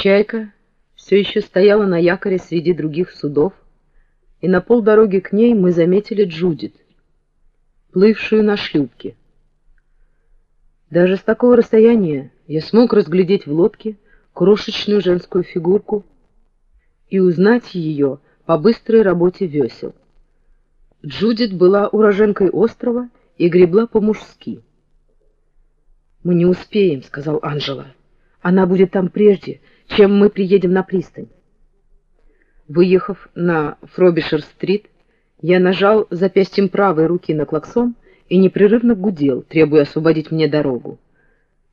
Чайка все еще стояла на якоре среди других судов, и на полдороги к ней мы заметили Джудит, плывшую на шлюпке. Даже с такого расстояния я смог разглядеть в лодке крошечную женскую фигурку и узнать ее по быстрой работе весел. Джудит была уроженкой острова и гребла по-мужски. «Мы не успеем», — сказал Анжела. «Она будет там прежде, чем мы приедем на пристань». Выехав на Фробишер-стрит, я нажал запястьем правой руки на клаксон и непрерывно гудел, требуя освободить мне дорогу.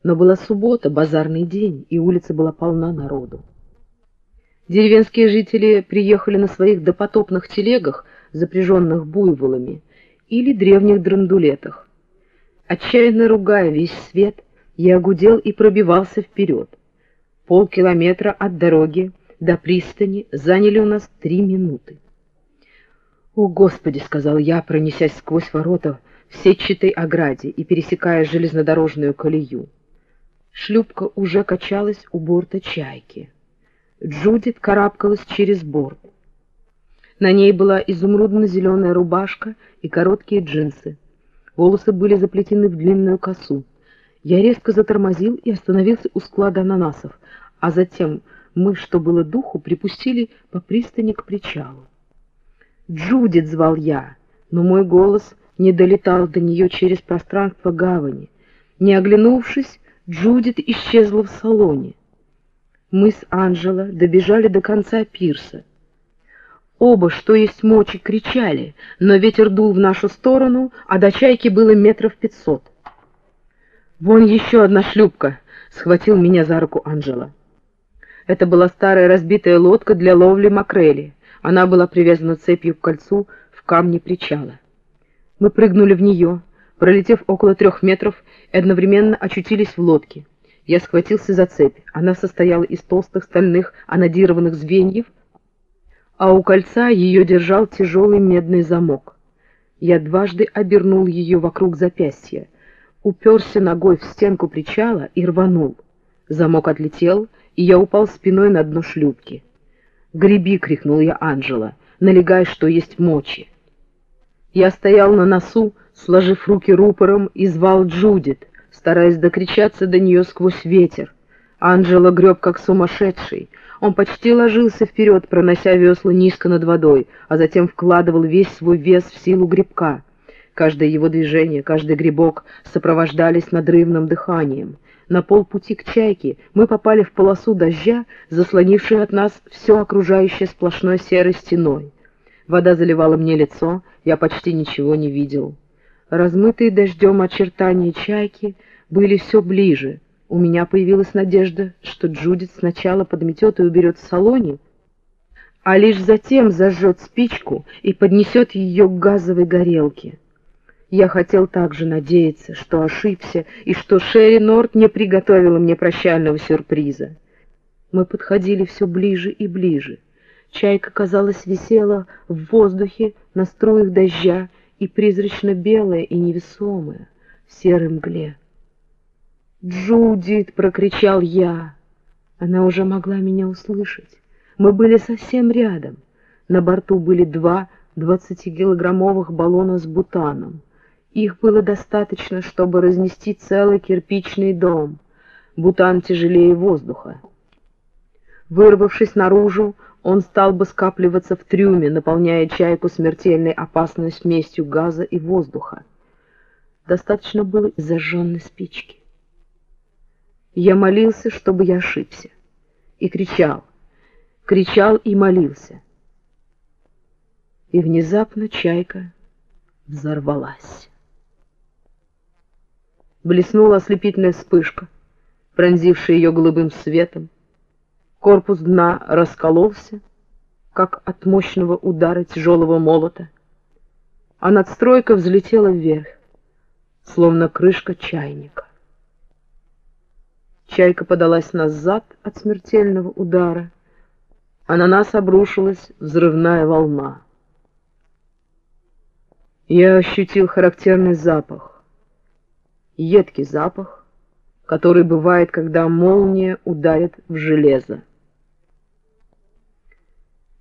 Но была суббота, базарный день, и улица была полна народу. Деревенские жители приехали на своих допотопных телегах, запряженных буйволами, или древних драндулетах. Отчаянно ругая весь свет, я гудел и пробивался вперед. Полкилометра от дороги до пристани заняли у нас три минуты. «О, Господи!» — сказал я, пронесясь сквозь ворота в сетчатой ограде и пересекая железнодорожную колею. Шлюпка уже качалась у борта чайки. Джудит карабкалась через борт. На ней была изумрудно-зеленая рубашка и короткие джинсы. Волосы были заплетены в длинную косу. Я резко затормозил и остановился у склада ананасов, а затем мы, что было духу, припустили по пристани к причалу. «Джудит!» — звал я, но мой голос не долетал до нее через пространство гавани. Не оглянувшись, Джудит исчезла в салоне. Мы с Анжело добежали до конца пирса. Оба, что есть мочи, кричали, но ветер дул в нашу сторону, а до чайки было метров пятьсот. «Вон еще одна шлюпка!» — схватил меня за руку Анжела. Это была старая разбитая лодка для ловли макрели. Она была привязана цепью к кольцу в камне причала. Мы прыгнули в нее, пролетев около трех метров, и одновременно очутились в лодке. Я схватился за цепь. Она состояла из толстых стальных анодированных звеньев, а у кольца ее держал тяжелый медный замок. Я дважды обернул ее вокруг запястья, уперся ногой в стенку причала и рванул. Замок отлетел, и я упал спиной на дно шлюпки. «Греби!» — крикнул я Анжела, налегай, что есть мочи. Я стоял на носу, сложив руки рупором, и звал Джудит, стараясь докричаться до нее сквозь ветер. Анжела греб как сумасшедший — он почти ложился вперед, пронося весла низко над водой, а затем вкладывал весь свой вес в силу грибка. Каждое его движение, каждый грибок сопровождались надрывным дыханием. На полпути к чайке мы попали в полосу дождя, заслонившую от нас все окружающее сплошной серой стеной. Вода заливала мне лицо, я почти ничего не видел. Размытые дождем очертания чайки были все ближе — у меня появилась надежда, что Джудит сначала подметет и уберет в салоне, а лишь затем зажжет спичку и поднесет ее к газовой горелке. Я хотел также надеяться, что ошибся, и что Шерри Норт не приготовила мне прощального сюрприза. Мы подходили все ближе и ближе. Чайка, казалось, висела в воздухе на струях дождя и призрачно белая и невесомая в серой мгле. «Джудит!» — прокричал я. Она уже могла меня услышать. Мы были совсем рядом. На борту были два двадцатикилограммовых баллона с бутаном. Их было достаточно, чтобы разнести целый кирпичный дом. Бутан тяжелее воздуха. Вырвавшись наружу, он стал бы скапливаться в трюме, наполняя чайку смертельной опасной смесью газа и воздуха. Достаточно было зажженной спички. Я молился, чтобы я ошибся. И кричал, кричал и молился. И внезапно чайка взорвалась. Блеснула ослепительная вспышка, пронзившая ее голубым светом. Корпус дна раскололся, как от мощного удара тяжелого молота, а надстройка взлетела вверх, словно крышка чайника. Чайка подалась назад от смертельного удара, а на нас обрушилась взрывная волна. Я ощутил характерный запах, едкий запах, который бывает, когда молния ударит в железо.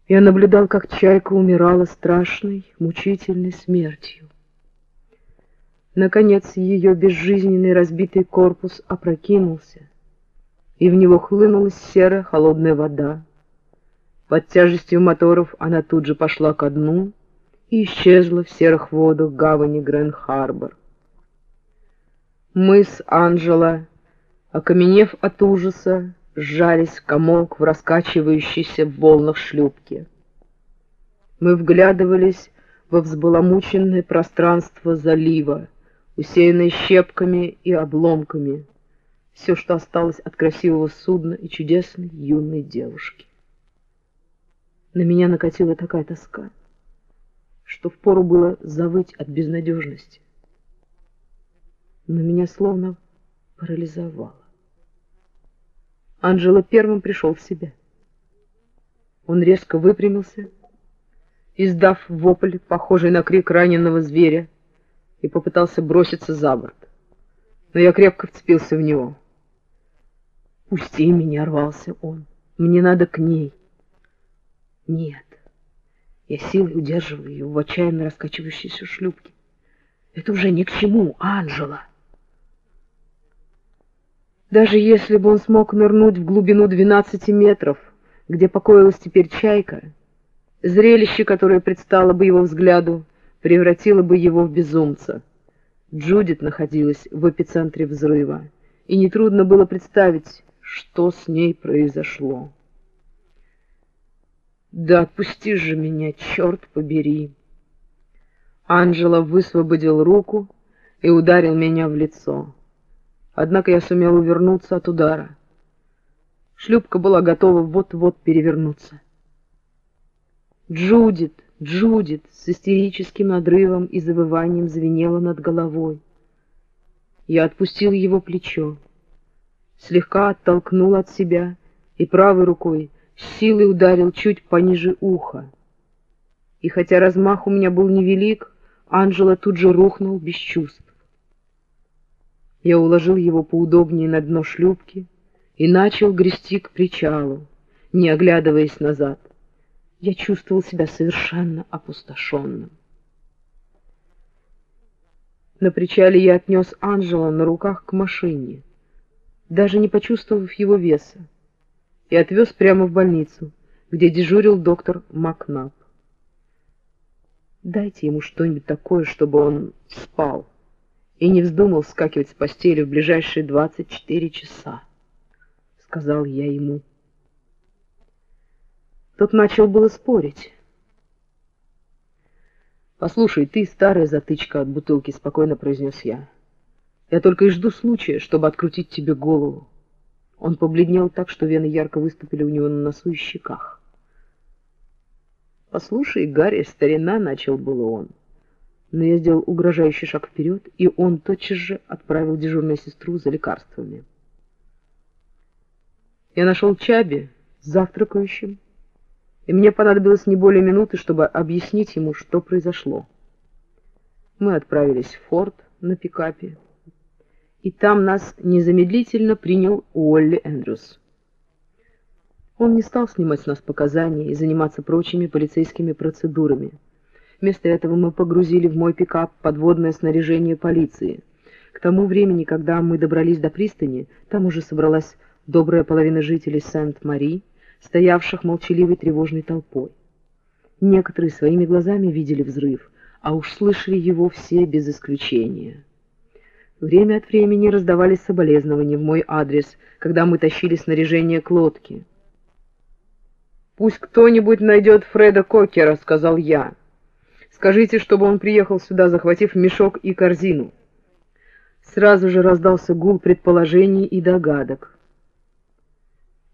Я наблюдал, как чайка умирала страшной, мучительной смертью. Наконец ее безжизненный разбитый корпус опрокинулся, и в него хлынула серая холодная вода. Под тяжестью моторов она тут же пошла ко дну и исчезла в серых водах гавани Грэн-Харбор. Мы с Анжела, окаменев от ужаса, сжались в комок в раскачивающейся волнах шлюпке. Мы вглядывались во взбаламученное пространство залива, усеянной щепками и обломками, все, что осталось от красивого судна и чудесной юной девушки. На меня накатила такая тоска, что впору было завыть от безнадежности. Но меня словно парализовало. Анжела первым пришел в себя. Он резко выпрямился, издав вопль, похожий на крик раненого зверя, и попытался броситься за борт. Но я крепко вцепился в него. «Пусти меня!» — рвался он. «Мне надо к ней!» «Нет!» Я силой удерживал ее в отчаянно раскачивающейся шлюпке. «Это уже ни к чему, Анжела!» Даже если бы он смог нырнуть в глубину двенадцати метров, где покоилась теперь чайка, зрелище, которое предстало бы его взгляду, превратило бы его в безумца. Джудит находилась в эпицентре взрыва, и нетрудно было представить, что с ней произошло. «Да отпусти же меня, черт побери!» Анжела высвободил руку и ударил меня в лицо. Однако я сумел увернуться от удара. Шлюпка была готова вот-вот перевернуться. Джудит! Джудит с истерическим надрывом и завыванием звенела над головой. Я отпустил его плечо, слегка оттолкнул от себя и правой рукой силой ударил чуть пониже уха. И хотя размах у меня был невелик, Анжела тут же рухнул без чувств. Я уложил его поудобнее на дно шлюпки и начал грести к причалу, не оглядываясь назад я чувствовал себя совершенно опустошенным. На причале я отнес Анжела на руках к машине, даже не почувствовав его веса, и отвез прямо в больницу, где дежурил доктор Макнап. Дайте ему что-нибудь такое, чтобы он спал и не вздумал вскакивать с постели в ближайшие двадцать четыре часа, — сказал я ему. Тот начал было спорить. «Послушай, ты старая затычка от бутылки», — спокойно произнес я. «Я только и жду случая, чтобы открутить тебе голову». Он побледнел так, что вены ярко выступили у него на носу и щеках. «Послушай, Гарри, старина», — начал было он. Но я сделал угрожающий шаг вперед, и он тотчас же отправил дежурную сестру за лекарствами. Я нашел Чаби завтракающим, и мне понадобилось не более минуты, чтобы объяснить ему, что произошло. Мы отправились в форт на пикапе, и там нас незамедлительно принял Уолли Эндрюс. Он не стал снимать с нас показания и заниматься прочими полицейскими процедурами. Вместо этого мы погрузили в мой пикап подводное снаряжение полиции. К тому времени, когда мы добрались до пристани, там уже собралась добрая половина жителей Сент-Мари, стоявших молчаливой тревожной толпой. Некоторые своими глазами видели взрыв, а уж слышали его все без исключения. Время от времени раздавались соболезнования в мой адрес, когда мы тащили снаряжение к лодке. «Пусть кто-нибудь найдет Фреда Кокера», — сказал я. «Скажите, чтобы он приехал сюда, захватив мешок и корзину». Сразу же раздался гул предположений и догадок.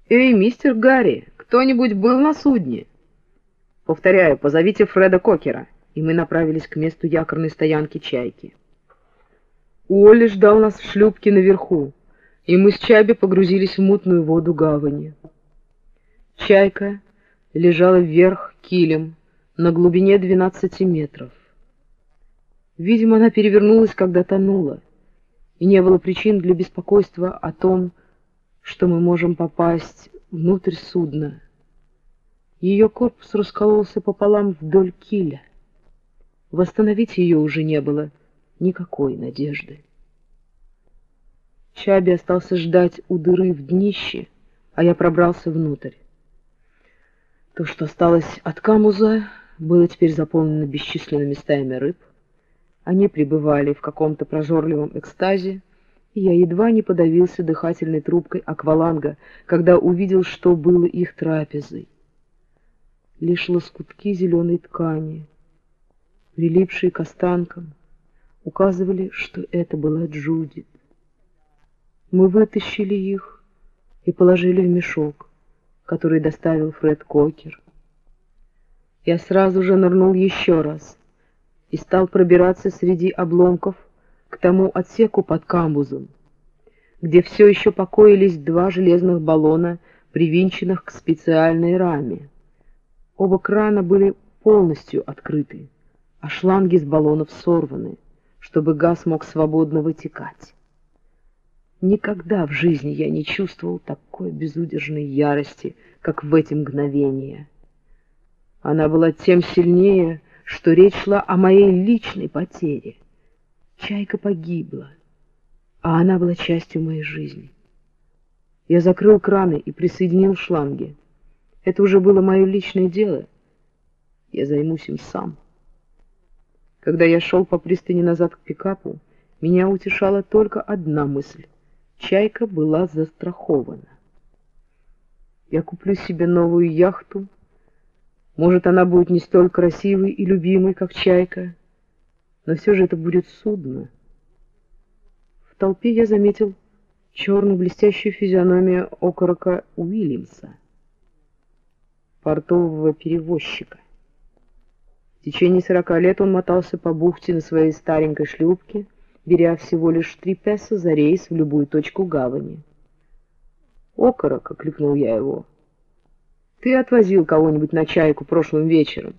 «Эй, мистер Гарри, кто-нибудь был на судне?» «Повторяю, позовите Фреда Кокера», и мы направились к месту якорной стоянки «Чайки». Уолли ждал нас в шлюпке наверху, и мы с Чаби погрузились в мутную воду гавани. Чайка лежала вверх килем на глубине 12 метров. Видимо, она перевернулась, когда тонула, и не было причин для беспокойства о том, что мы можем попасть внутрь судна. Ее корпус раскололся пополам вдоль киля. Восстановить ее уже не было никакой надежды. Чаби остался ждать у дыры в днище, а я пробрался внутрь. То, что осталось от камуза, было теперь заполнено бесчисленными стаями рыб. Они пребывали в каком-то прожорливом экстазе, и я едва не подавился дыхательной трубкой акваланга, когда увидел, что было их трапезой. Лишь лоскутки зеленой ткани, прилипшие к останкам, указывали, что это была Джудит. Мы вытащили их и положили в мешок, который доставил Фред Кокер. Я сразу же нырнул еще раз и стал пробираться среди обломков к тому отсеку под камбузом, где все еще покоились два железных баллона, привинченных к специальной раме. Оба крана были полностью открыты, а шланги с баллонов сорваны, чтобы газ мог свободно вытекать. Никогда в жизни я не чувствовал такой безудержной ярости, как в эти мгновения. Она была тем сильнее, что речь шла о моей личной потере. Чайка погибла, а она была частью моей жизни. Я закрыл краны и присоединил шланги. Это уже было мое личное дело. Я займусь им сам. Когда я шел по пристани назад к пикапу, меня утешала только одна мысль. Чайка была застрахована. Я куплю себе новую яхту. Может, она будет не столь красивой и любимой, как Чайка, но все же это будет судно. В толпе я заметил черную блестящую физиономию окорока Уильямса, портового перевозчика. В течение сорока лет он мотался по бухте на своей старенькой шлюпке, беря всего лишь три песо за рейс в любую точку гавани. «Окорок!» — окликнул я его. «Ты отвозил кого-нибудь на чайку прошлым вечером?»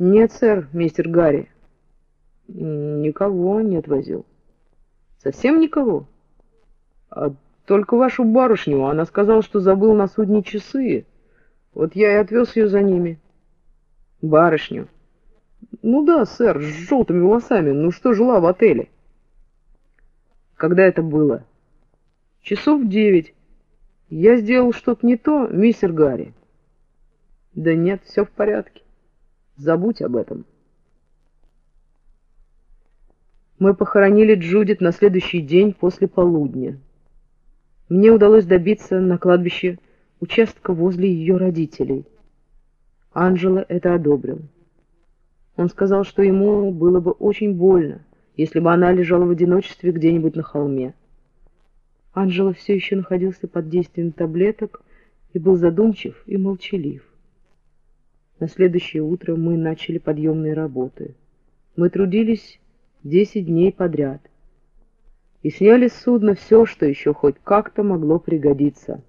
«Нет, сэр, мистер Гарри». «Никого не отвозил». «Совсем никого?» а «Только вашу барышню. Она сказала, что забыл на судне часы. Вот я и отвез ее за ними». «Барышню?» Ну да, сэр, с желтыми волосами. Ну что жила в отеле? Когда это было? Часов девять. Я сделал что-то не то, мистер Гарри. Да нет, все в порядке. Забудь об этом. Мы похоронили Джудит на следующий день после полудня. Мне удалось добиться на кладбище участка возле ее родителей. Анжела это одобрил. Он сказал, что ему было бы очень больно, если бы она лежала в одиночестве где-нибудь на холме. Анжела все еще находился под действием таблеток и был задумчив и молчалив. На следующее утро мы начали подъемные работы. Мы трудились десять дней подряд и сняли с судна все, что еще хоть как-то могло пригодиться.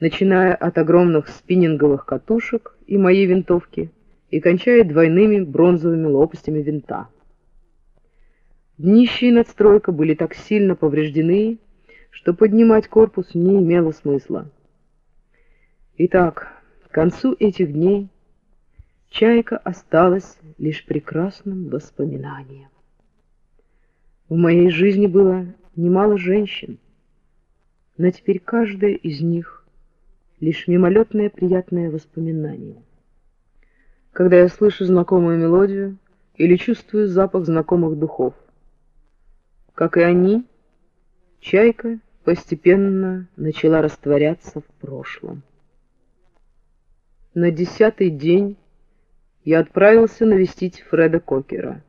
Начиная от огромных спиннинговых катушек и моей винтовки – и кончает двойными бронзовыми лопастями винта. Днище и надстройка были так сильно повреждены, что поднимать корпус не имело смысла. Итак, к концу этих дней чайка осталась лишь прекрасным воспоминанием. В моей жизни было немало женщин, но теперь каждая из них лишь мимолетное приятное воспоминание когда я слышу знакомую мелодию или чувствую запах знакомых духов. Как и они, чайка постепенно начала растворяться в прошлом. На десятый день я отправился навестить Фреда Кокера.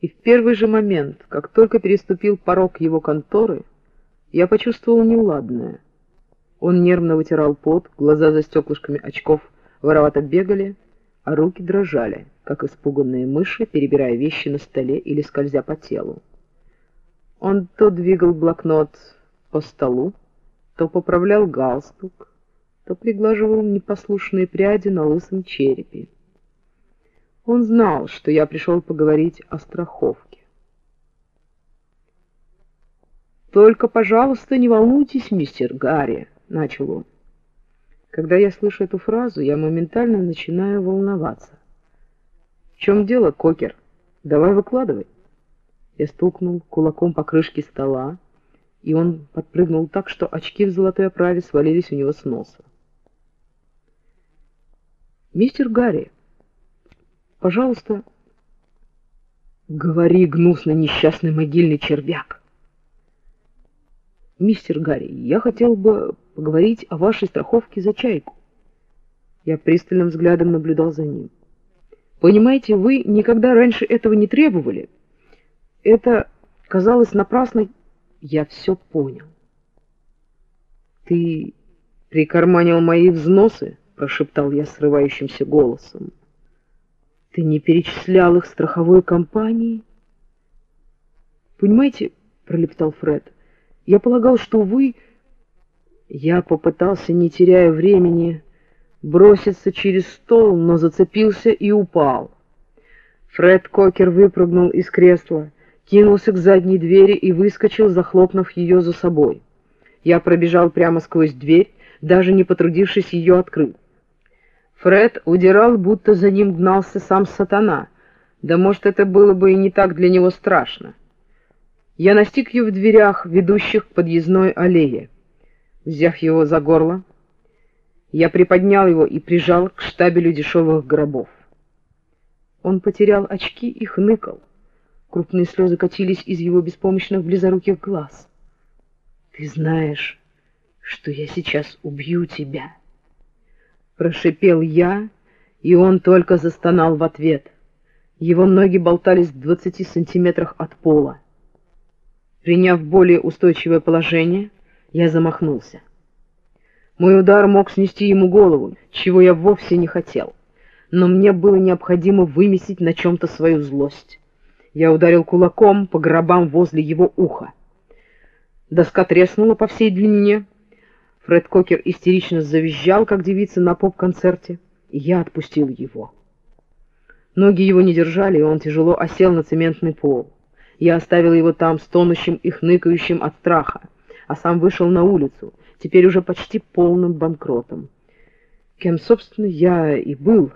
И в первый же момент, как только переступил порог его конторы, я почувствовал неладное. Он нервно вытирал пот, глаза за стеклышками очков — воровато бегали, а руки дрожали, как испуганные мыши, перебирая вещи на столе или скользя по телу. Он то двигал блокнот по столу, то поправлял галстук, то приглаживал непослушные пряди на лысом черепе. Он знал, что я пришел поговорить о страховке. «Только, пожалуйста, не волнуйтесь, мистер Гарри», — начал он. Когда я слышу эту фразу, я моментально начинаю волноваться. «В чем дело, Кокер? Давай выкладывай». Я стукнул кулаком по крышке стола, и он подпрыгнул так, что очки в золотой оправе свалились у него с носа. «Мистер Гарри, пожалуйста...» «Говори, гнусный несчастный могильный червяк!» «Мистер Гарри, я хотел бы поговорить о вашей страховке за чайку». Я пристальным взглядом наблюдал за ним. «Понимаете, вы никогда раньше этого не требовали. Это казалось напрасной. Я все понял». «Ты прикарманил мои взносы?» — прошептал я срывающимся голосом. «Ты не перечислял их страховой компании?» «Понимаете, — пролептал Фред, — я полагал, что вы... Я попытался, не теряя времени, броситься через стол, но зацепился и упал. Фред Кокер выпрыгнул из кресла, кинулся к задней двери и выскочил, захлопнув ее за собой. Я пробежал прямо сквозь дверь, даже не потрудившись ее открыть. Фред удирал, будто за ним гнался сам сатана. Да может, это было бы и не так для него страшно. Я настиг ее в дверях, ведущих к подъездной аллее. Взяв его за горло, я приподнял его и прижал к штабелю дешевых гробов. Он потерял очки и хныкал. Крупные слезы катились из его беспомощных близоруких глаз. «Ты знаешь, что я сейчас убью тебя!» Прошипел я, и он только застонал в ответ. Его ноги болтались в двадцати сантиметрах от пола. Приняв более устойчивое положение, я замахнулся. Мой удар мог снести ему голову, чего я вовсе не хотел, но мне было необходимо выместить на чем-то свою злость. Я ударил кулаком по гробам возле его уха. Доска треснула по всей длине. Фред Кокер истерично завизжал, как девица на поп-концерте, я отпустил его. Ноги его не держали, и он тяжело осел на цементный пол. Я оставил его там, стонущим и хныкающим от страха, а сам вышел на улицу, теперь уже почти полным банкротом. Кем, собственно, я и был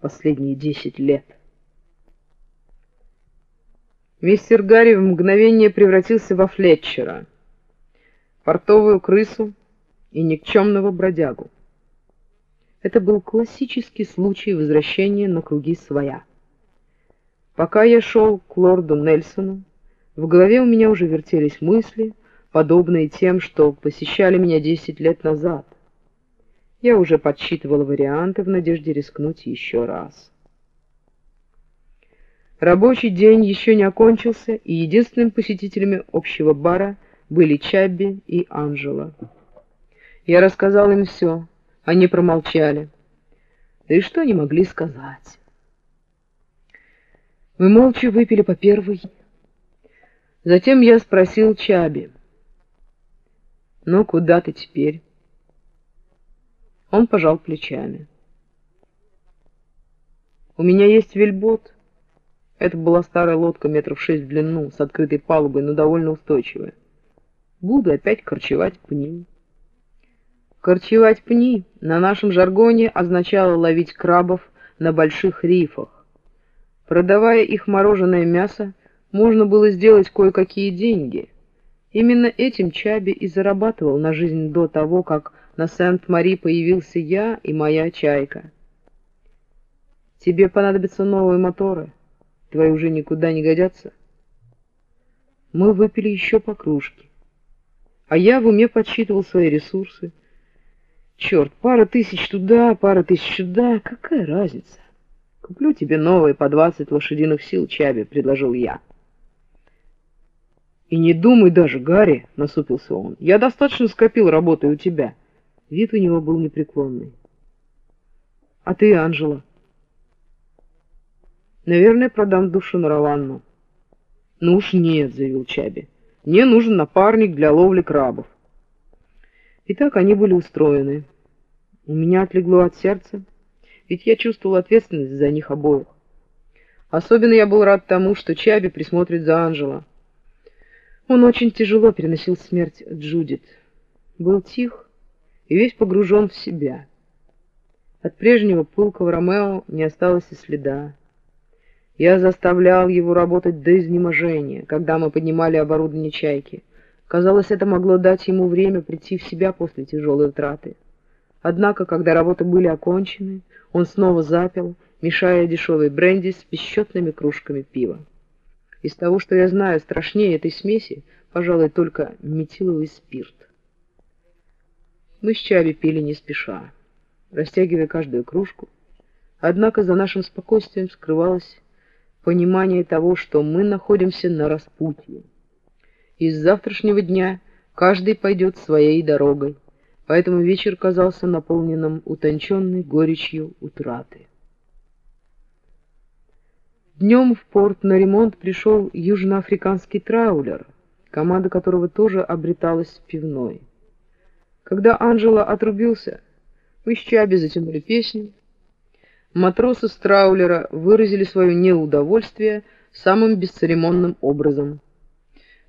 последние десять лет. Мистер Гарри в мгновение превратился во Флетчера, портовую крысу и никчемного бродягу. Это был классический случай возвращения на круги своя. Пока я шел к лорду Нельсону, в голове у меня уже вертелись мысли, подобные тем, что посещали меня десять лет назад. Я уже подсчитывал варианты в надежде рискнуть еще раз. Рабочий день еще не окончился, и единственными посетителями общего бара были Чабби и Анжела. Я рассказал им все, они промолчали. Да и что они могли сказать? Мы молча выпили по первой. Затем я спросил Чаби. «Ну, куда ты теперь?» Он пожал плечами. «У меня есть вельбот». Это была старая лодка метров шесть в длину, с открытой палубой, но довольно устойчивая. Буду опять корчевать пни. Корчевать пни на нашем жаргоне означало ловить крабов на больших рифах. Продавая их мороженое мясо, можно было сделать кое-какие деньги. Именно этим Чаби и зарабатывал на жизнь до того, как на Сент-Мари появился я и моя чайка. Тебе понадобятся новые моторы. Твои уже никуда не годятся. Мы выпили еще по кружке. А я в уме подсчитывал свои ресурсы. Черт, пара тысяч туда, пара тысяч сюда, какая разница? «Куплю тебе новые по двадцать лошадиных сил, Чаби», — предложил я. «И не думай даже, Гарри», — насупился он. «Я достаточно скопил, работая у тебя». Вид у него был непреклонный. «А ты, Анжела?» «Наверное, продам душу на Раванну». «Ну уж нет», — заявил Чаби. «Мне нужен напарник для ловли крабов». И так они были устроены. У меня отлегло от сердца ведь я чувствовал ответственность за них обоих. Особенно я был рад тому, что Чаби присмотрит за Анжело. Он очень тяжело переносил смерть Джудит. Был тих и весь погружен в себя. От прежнего пылкого Ромео не осталось и следа. Я заставлял его работать до изнеможения, когда мы поднимали оборудование «Чайки». Казалось, это могло дать ему время прийти в себя после тяжелой утраты. Однако, когда работы были окончены, он снова запил, мешая дешевый бренди с бесчетными кружками пива. Из того, что я знаю, страшнее этой смеси, пожалуй, только метиловый спирт. Мы с Чаби пили не спеша, растягивая каждую кружку. Однако за нашим спокойствием скрывалось понимание того, что мы находимся на распутье. Из завтрашнего дня каждый пойдет своей дорогой, поэтому вечер казался наполненным утонченной горечью утраты. Днем в порт на ремонт пришел южноафриканский траулер, команда которого тоже обреталась в пивной. Когда Анжела отрубился, мы с Чаби затянули песню. Матросы с траулера выразили свое неудовольствие самым бесцеремонным образом —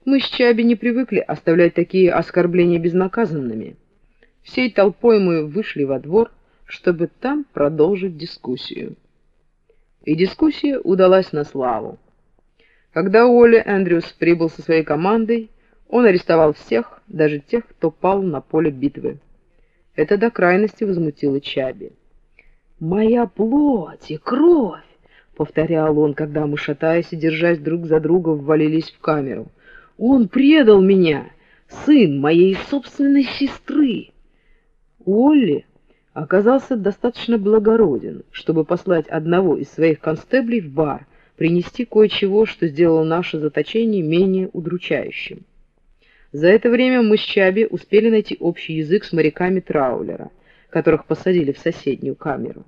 мы с Чаби не привыкли оставлять такие оскорбления безнаказанными. Всей толпой мы вышли во двор, чтобы там продолжить дискуссию. И дискуссия удалась на славу. Когда Уолли Эндрюс прибыл со своей командой, он арестовал всех, даже тех, кто пал на поле битвы. Это до крайности возмутило Чаби. «Моя плоть и кровь!» — повторял он, когда мы, шатаясь и держась друг за друга, ввалились в камеру — он предал меня, сын моей собственной сестры. Уолли оказался достаточно благороден, чтобы послать одного из своих констеблей в бар, принести кое-чего, что сделало наше заточение менее удручающим. За это время мы с Чаби успели найти общий язык с моряками Траулера, которых посадили в соседнюю камеру.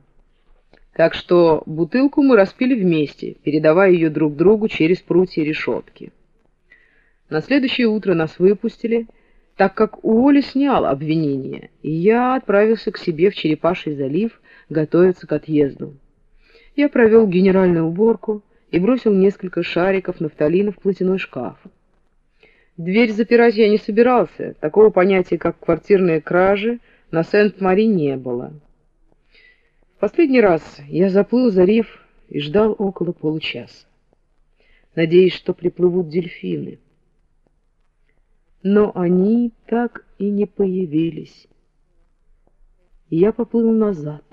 Так что бутылку мы распили вместе, передавая ее друг другу через прутья решетки. На следующее утро нас выпустили, так как Уолли снял обвинение, и я отправился к себе в Черепаший залив готовиться к отъезду. Я провел генеральную уборку и бросил несколько шариков нафталина в платяной шкаф. Дверь запирать я не собирался, такого понятия, как квартирные кражи, на Сент-Мари не было. В последний раз я заплыл за риф и ждал около получаса, надеясь, что приплывут дельфины но они так и не появились. Я поплыл назад.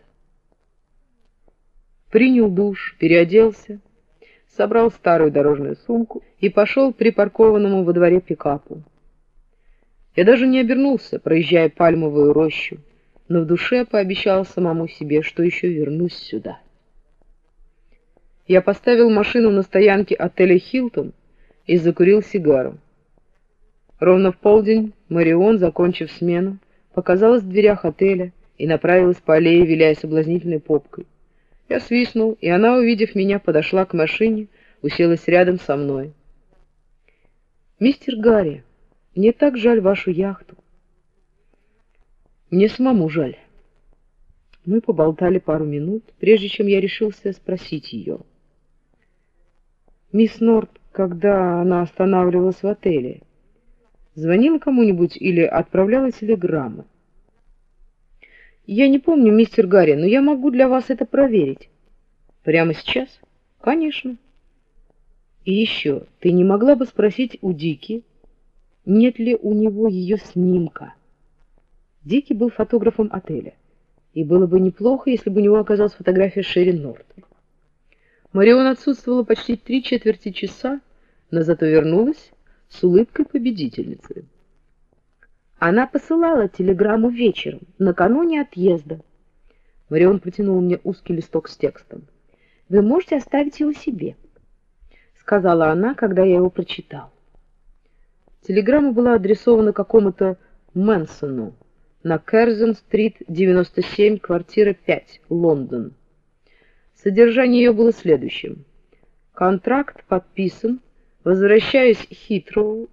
Принял душ, переоделся, собрал старую дорожную сумку и пошел к припаркованному во дворе пикапу. Я даже не обернулся, проезжая пальмовую рощу, но в душе пообещал самому себе, что еще вернусь сюда. Я поставил машину на стоянке отеля «Хилтон» и закурил сигару. Ровно в полдень Марион, закончив смену, показалась в дверях отеля и направилась по аллее, виляя соблазнительной попкой. Я свистнул, и она, увидев меня, подошла к машине, уселась рядом со мной. «Мистер Гарри, мне так жаль вашу яхту». «Мне самому жаль». Мы поболтали пару минут, прежде чем я решился спросить ее. «Мисс Норт, когда она останавливалась в отеле, Звонила кому-нибудь или отправляла телеграммы? Я не помню, мистер Гарри, но я могу для вас это проверить. Прямо сейчас? Конечно. И еще, ты не могла бы спросить у Дики, нет ли у него ее снимка? Дики был фотографом отеля, и было бы неплохо, если бы у него оказалась фотография Шерри Нортон. Марион отсутствовала почти три четверти часа, но зато вернулась с улыбкой победительницы. Она посылала телеграмму вечером, накануне отъезда. Марион протянул мне узкий листок с текстом. «Вы можете оставить его себе», — сказала она, когда я его прочитал. Телеграмма была адресована какому-то Мэнсону на Керзен-стрит, 97, квартира 5, Лондон. Содержание ее было следующим. Контракт подписан Возвращаясь Хитроу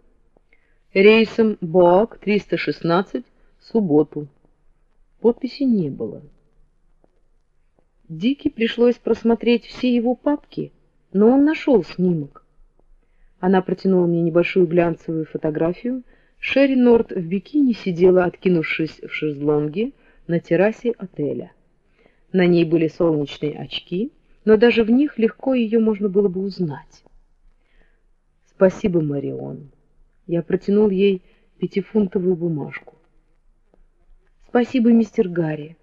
рейсом Боак 316 в субботу. Подписи не было. Дике пришлось просмотреть все его папки, но он нашел снимок. Она протянула мне небольшую глянцевую фотографию Шерри Норт в бикини сидела, откинувшись в шезлонге на террасе отеля. На ней были солнечные очки, но даже в них легко ее можно было бы узнать. «Спасибо, Марион». Я протянул ей пятифунтовую бумажку. «Спасибо, мистер Гарри».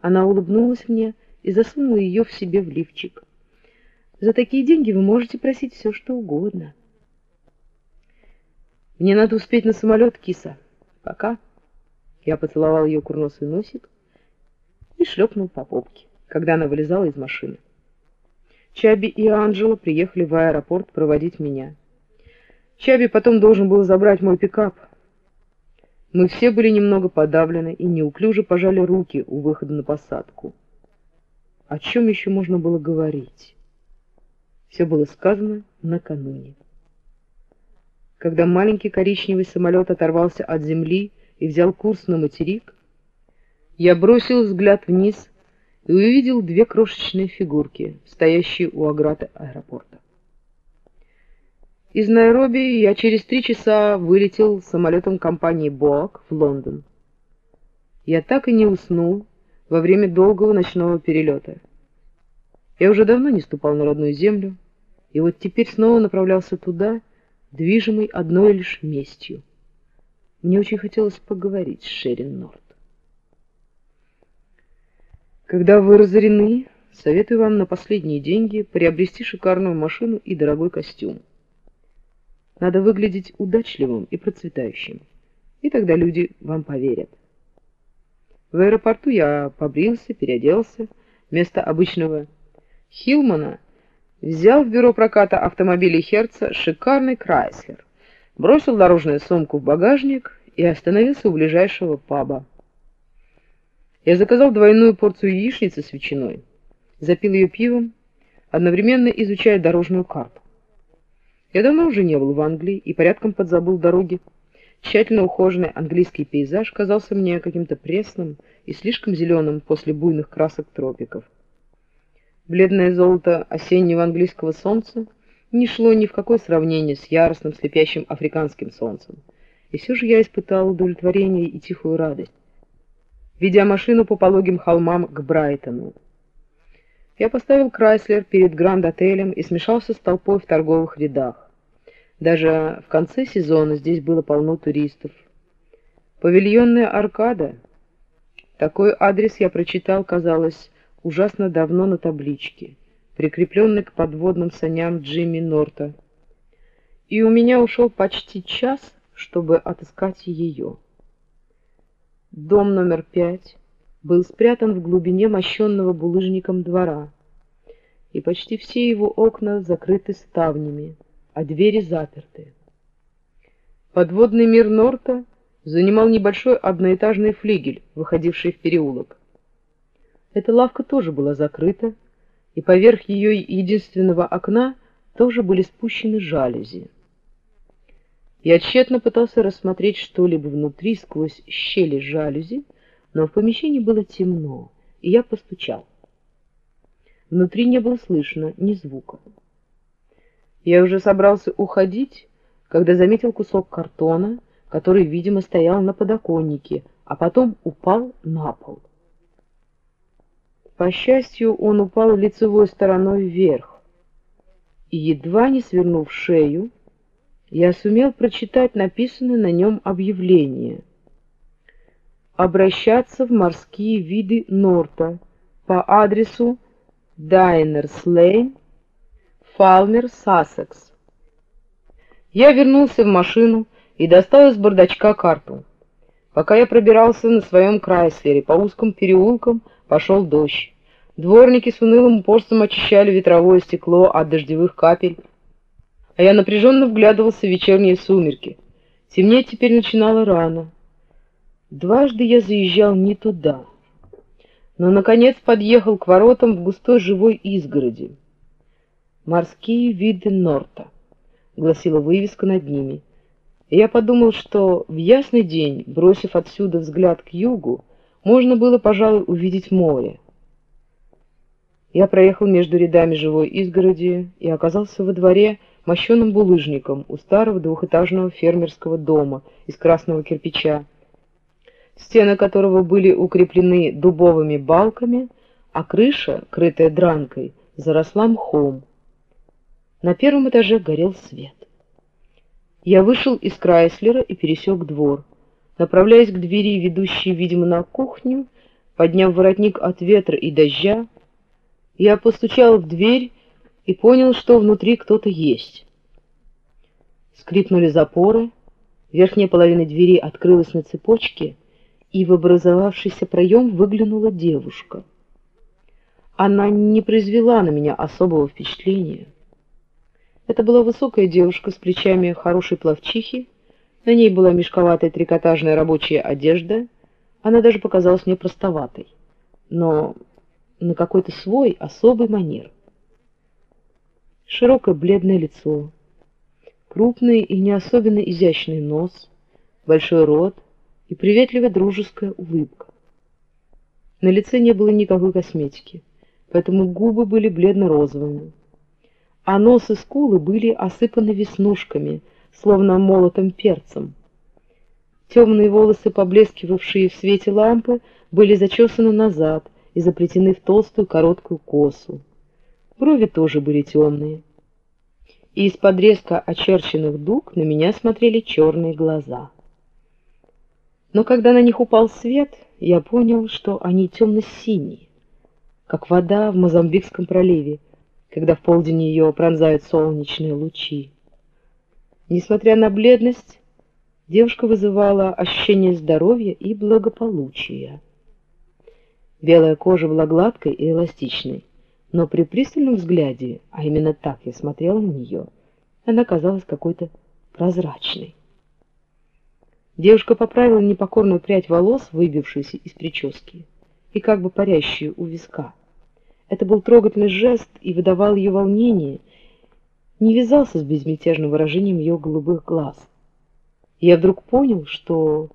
Она улыбнулась мне и засунула ее в себе в лифчик. «За такие деньги вы можете просить все, что угодно». «Мне надо успеть на самолет, киса. Пока». Я поцеловал ее курносый носик и шлепнул по попке, когда она вылезала из машины. Чаби и Анджело приехали в аэропорт проводить меня. Чаби потом должен был забрать мой пикап. Мы все были немного подавлены и неуклюже пожали руки у выхода на посадку. О чем еще можно было говорить? Все было сказано накануне. Когда маленький коричневый самолет оторвался от земли и взял курс на материк, я бросил взгляд вниз и увидел две крошечные фигурки, стоящие у ограды аэропорта. Из Найроби я через три часа вылетел самолетом компании «Боак» в Лондон. Я так и не уснул во время долгого ночного перелета. Я уже давно не ступал на родную землю, и вот теперь снова направлялся туда, движимый одной лишь местью. Мне очень хотелось поговорить с Шерин Норт. Когда вы разорены, советую вам на последние деньги приобрести шикарную машину и дорогой костюм. Надо выглядеть удачливым и процветающим, и тогда люди вам поверят. В аэропорту я побрился, переоделся. Вместо обычного Хилмана взял в бюро проката автомобилей Херца шикарный Крайслер, бросил дорожную сумку в багажник и остановился у ближайшего паба. Я заказал двойную порцию яичницы с ветчиной, запил ее пивом, одновременно изучая дорожную карту. Я давно уже не был в Англии и порядком подзабыл дороги. Тщательно ухоженный английский пейзаж казался мне каким-то пресным и слишком зеленым после буйных красок тропиков. Бледное золото осеннего английского солнца не шло ни в какое сравнение с яростным слепящим африканским солнцем. И все же я испытал удовлетворение и тихую радость, ведя машину по пологим холмам к Брайтону. Я поставил Крайслер перед Гранд-отелем и смешался с толпой в торговых рядах. Даже в конце сезона здесь было полно туристов. Павильонная аркада. Такой адрес я прочитал, казалось, ужасно давно на табличке, прикрепленной к подводным саням Джимми Норта. И у меня ушел почти час, чтобы отыскать ее. Дом номер пять был спрятан в глубине мощенного булыжником двора, и почти все его окна закрыты ставнями, а двери заперты. Подводный мир Норта занимал небольшой одноэтажный флигель, выходивший в переулок. Эта лавка тоже была закрыта, и поверх ее единственного окна тоже были спущены жалюзи. Я тщетно пытался рассмотреть что-либо внутри сквозь щели жалюзи, но в помещении было темно, и я постучал. Внутри не было слышно ни звука. Я уже собрался уходить, когда заметил кусок картона, который, видимо, стоял на подоконнике, а потом упал на пол. По счастью, он упал лицевой стороной вверх, и, едва не свернув шею, я сумел прочитать написанное на нем объявление — обращаться в морские виды Норта по адресу Дайнерс Лейн, Фалмер, Сассекс. Я вернулся в машину и достал из бардачка карту. Пока я пробирался на своем Крайслере по узким переулкам, пошел дождь. Дворники с унылым упорством очищали ветровое стекло от дождевых капель, а я напряженно вглядывался в вечерние сумерки. Темнеть теперь начинало рано. Дважды я заезжал не туда, но, наконец, подъехал к воротам в густой живой изгороди. «Морские виды Норта», — гласила вывеска над ними. И я подумал, что в ясный день, бросив отсюда взгляд к югу, можно было, пожалуй, увидеть море. Я проехал между рядами живой изгороди и оказался во дворе, мощеным булыжником у старого двухэтажного фермерского дома из красного кирпича, стены которого были укреплены дубовыми балками, а крыша, крытая дранкой, заросла мхом. На первом этаже горел свет. Я вышел из Крайслера и пересек двор. Направляясь к двери, ведущей, видимо, на кухню, подняв воротник от ветра и дождя, я постучал в дверь и понял, что внутри кто-то есть. Скрипнули запоры, верхняя половина двери открылась на цепочке, и в образовавшийся проем выглянула девушка. Она не произвела на меня особого впечатления. Это была высокая девушка с плечами хорошей плавчихи, на ней была мешковатая трикотажная рабочая одежда, она даже показалась мне простоватой, но на какой-то свой особый манер. Широкое бледное лицо, крупный и не особенно изящный нос, большой рот и приветливая дружеская улыбка. На лице не было никакой косметики, поэтому губы были бледно-розовыми, а нос и скулы были осыпаны веснушками, словно молотым перцем. Темные волосы, поблескивавшие в свете лампы, были зачесаны назад и заплетены в толстую короткую косу. Брови тоже были темные. И из-под резко очерченных дуг на меня смотрели черные глаза. Но когда на них упал свет, я понял, что они темно-синие, как вода в Мозамбикском проливе, когда в полдень ее пронзают солнечные лучи. Несмотря на бледность, девушка вызывала ощущение здоровья и благополучия. Белая кожа была гладкой и эластичной, но при пристальном взгляде, а именно так я смотрела на нее, она казалась какой-то прозрачной. Девушка поправила непокорную прядь волос, выбившуюся из прически, и как бы парящую у виска. Это был трогательный жест и выдавал ее волнение, не вязался с безмятежным выражением ее голубых глаз. Я вдруг понял, что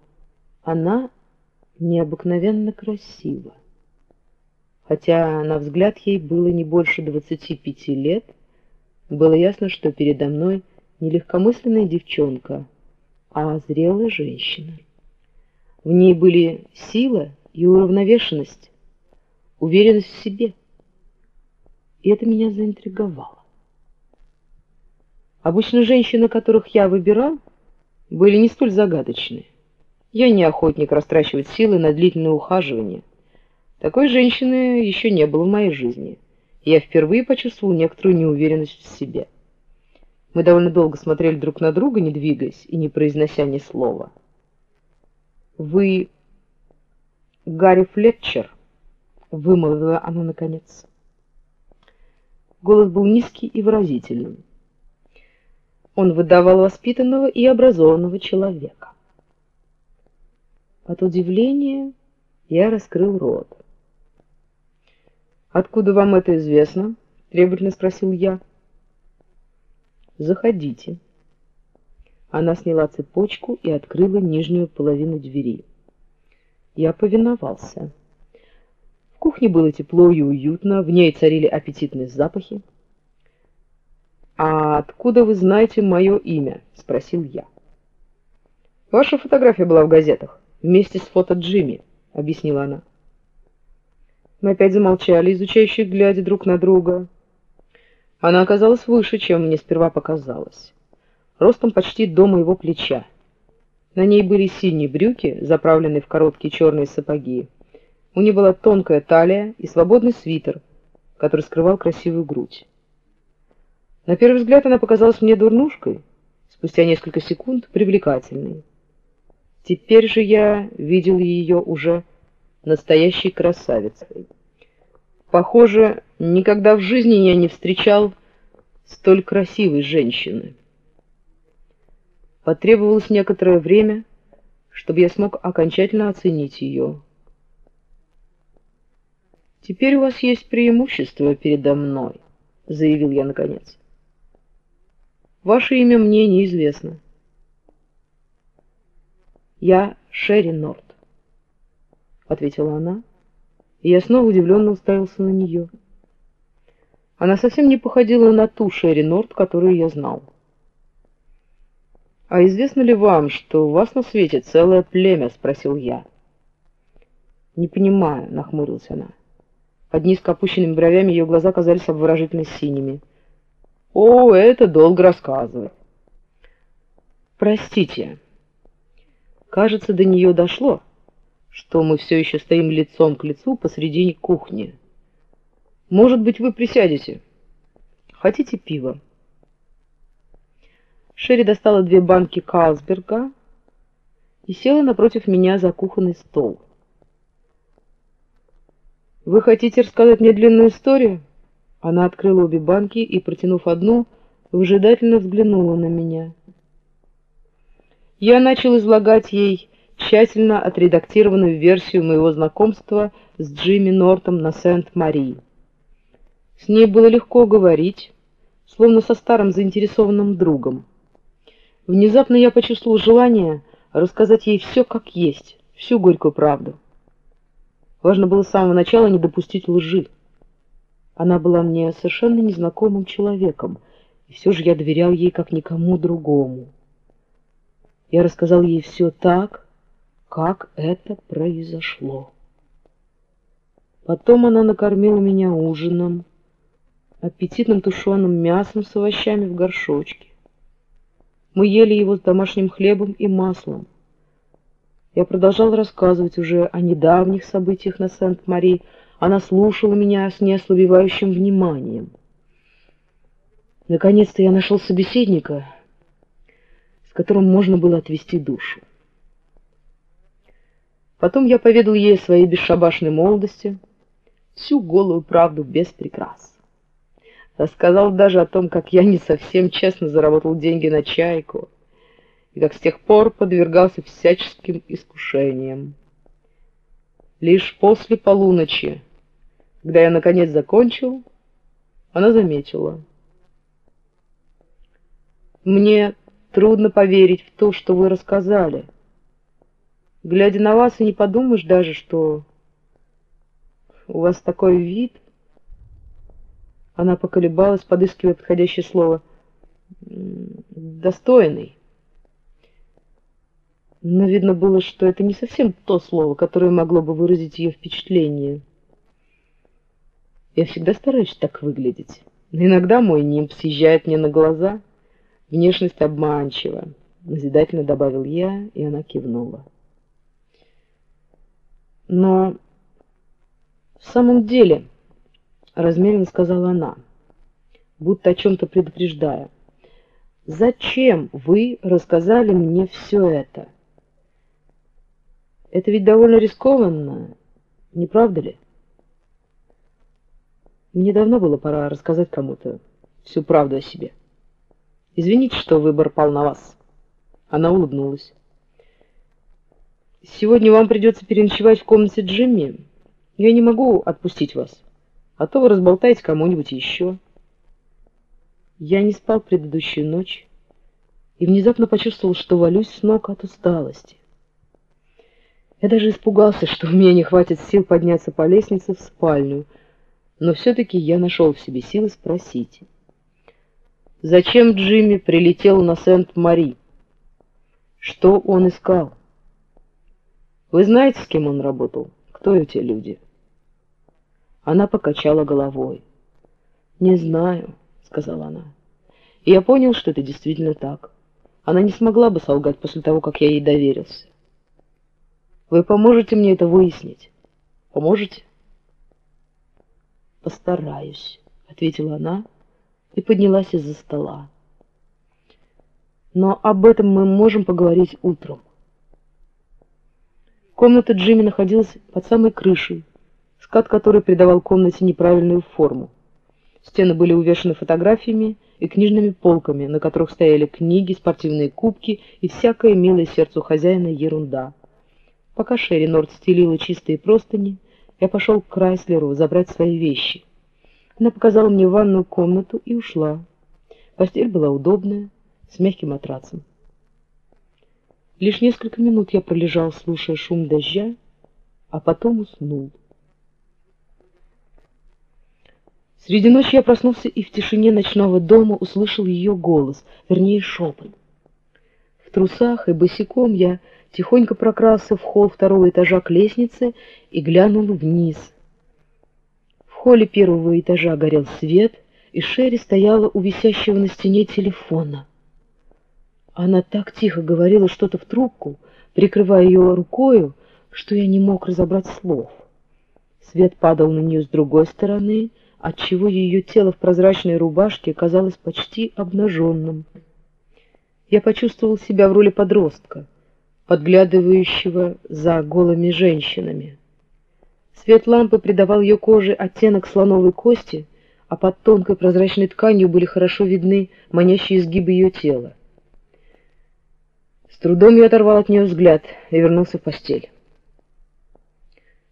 она необыкновенно красива. Хотя на взгляд ей было не больше двадцати пяти лет, было ясно, что передо мной не легкомысленная девчонка, а зрелая женщина. В ней были сила и уравновешенность, уверенность в себе. И это меня заинтриговало. Обычно женщины, которых я выбирал, были не столь загадочны. Я не охотник растрачивать силы на длительное ухаживание. Такой женщины еще не было в моей жизни. Я впервые почувствовал некоторую неуверенность в себе. Мы довольно долго смотрели друг на друга, не двигаясь и не произнося ни слова. «Вы Гарри Флетчер?» — вымолвила она наконец. Голос был низкий и выразительным. Он выдавал воспитанного и образованного человека. От удивления я раскрыл рот. «Откуда вам это известно?» — требовательно спросил я. «Заходите». Она сняла цепочку и открыла нижнюю половину двери. Я повиновался. В кухне было тепло и уютно, в ней царили аппетитные запахи. «А откуда вы знаете мое имя?» — спросил я. «Ваша фотография была в газетах, вместе с фото Джимми», — объяснила она. Мы опять замолчали, изучающие, глядя друг на друга. Она оказалась выше, чем мне сперва показалось. Ростом почти до моего плеча. На ней были синие брюки, заправленные в короткие черные сапоги. У нее была тонкая талия и свободный свитер, который скрывал красивую грудь. На первый взгляд она показалась мне дурнушкой, спустя несколько секунд привлекательной. Теперь же я видел ее уже настоящей красавицей. Похоже, никогда в жизни я не встречал столь красивой женщины. Потребовалось некоторое время, чтобы я смог окончательно оценить ее. «Теперь у вас есть преимущество передо мной», — заявил я наконец. «Ваше имя мне неизвестно». «Я Шерри Норт ответила она, и я снова удивленно уставился на нее. Она совсем не походила на ту Шерри Норт, которую я знал. «А известно ли вам, что у вас на свете целое племя?» — спросил я. «Не понимаю», — нахмурилась она. Под низко опущенными бровями ее глаза казались обворожительно синими. «О, это долго рассказывать». «Простите». Кажется, до нее дошло, что мы все еще стоим лицом к лицу посредине кухни. «Может быть, вы присядете? Хотите пива?» Шерри достала две банки Калсберга и села напротив меня за кухонный стол. «Вы хотите рассказать мне длинную историю?» Она открыла обе банки и, протянув одну, выжидательно взглянула на меня. Я начал излагать ей тщательно отредактированную версию моего знакомства с Джимми Нортом на Сент-Мари. С ней было легко говорить, словно со старым заинтересованным другом. Внезапно я почувствовал желание рассказать ей все как есть, всю горькую правду. Важно было с самого начала не допустить лжи. Она была мне совершенно незнакомым человеком, и все же я доверял ей как никому другому. Я рассказал ей все так, как это произошло. Потом она накормила меня ужином, аппетитным тушеным мясом с овощами в горшочке. Мы ели его с домашним хлебом и маслом. Я продолжал рассказывать уже о недавних событиях на Сент-Мари. Она слушала меня с неослабевающим вниманием. Наконец-то я нашел собеседника, с которым можно было отвести душу. Потом я поведал ей о своей бесшабашной молодости, всю голую правду без прикрас. Рассказал даже о том, как я не совсем честно заработал деньги на чайку, и как с тех пор подвергался всяческим искушениям. Лишь после полуночи, когда я наконец закончил, она заметила. «Мне трудно поверить в то, что вы рассказали. Глядя на вас, и не подумаешь даже, что у вас такой вид, она поколебалась, подыскивая подходящее слово. «Достойный». Но видно было, что это не совсем то слово, которое могло бы выразить ее впечатление. Я всегда стараюсь так выглядеть. Но иногда мой нимб съезжает мне на глаза. Внешность обманчива. Назидательно добавил я, и она кивнула. Но в самом деле... — размеренно сказала она, будто о чем-то предупреждая. «Зачем вы рассказали мне все это? Это ведь довольно рискованно, не правда ли? Мне давно было пора рассказать кому-то всю правду о себе. Извините, что выбор пал на вас». Она улыбнулась. «Сегодня вам придется переночевать в комнате Джимми. Я не могу отпустить вас» а то вы разболтаете кому-нибудь еще. Я не спал предыдущую ночь и внезапно почувствовал, что валюсь с ног от усталости. Я даже испугался, что у меня не хватит сил подняться по лестнице в спальню, но все-таки я нашел в себе силы спросить. Зачем Джимми прилетел на Сент-Мари? Что он искал? Вы знаете, с кем он работал? Кто эти люди? Она покачала головой. «Не знаю», — сказала она. И я понял, что это действительно так. Она не смогла бы солгать после того, как я ей доверился. «Вы поможете мне это выяснить? Поможете?» «Постараюсь», — ответила она и поднялась из-за стола. «Но об этом мы можем поговорить утром». Комната Джимми находилась под самой крышей, скат который придавал комнате неправильную форму. Стены были увешаны фотографиями и книжными полками, на которых стояли книги, спортивные кубки и всякая милая сердцу хозяина ерунда. Пока Шерри Норд стелила чистые простыни, я пошел к Крайслеру забрать свои вещи. Она показала мне ванную комнату и ушла. Постель была удобная, с мягким матрацем. Лишь несколько минут я пролежал, слушая шум дождя, а потом уснул. Среди ночи я проснулся и в тишине ночного дома услышал ее голос, вернее шепот. В трусах и босиком я тихонько прокрался в холл второго этажа к лестнице и глянул вниз. В холле первого этажа горел свет, и Шерри стояла у висящего на стене телефона. Она так тихо говорила что-то в трубку, прикрывая ее рукою, что я не мог разобрать слов. Свет падал на нее с другой стороны, отчего ее тело в прозрачной рубашке казалось почти обнаженным. Я почувствовал себя в роли подростка, подглядывающего за голыми женщинами. Свет лампы придавал ее коже оттенок слоновой кости, а под тонкой прозрачной тканью были хорошо видны манящие изгибы ее тела. С трудом я оторвал от нее взгляд и вернулся в постель.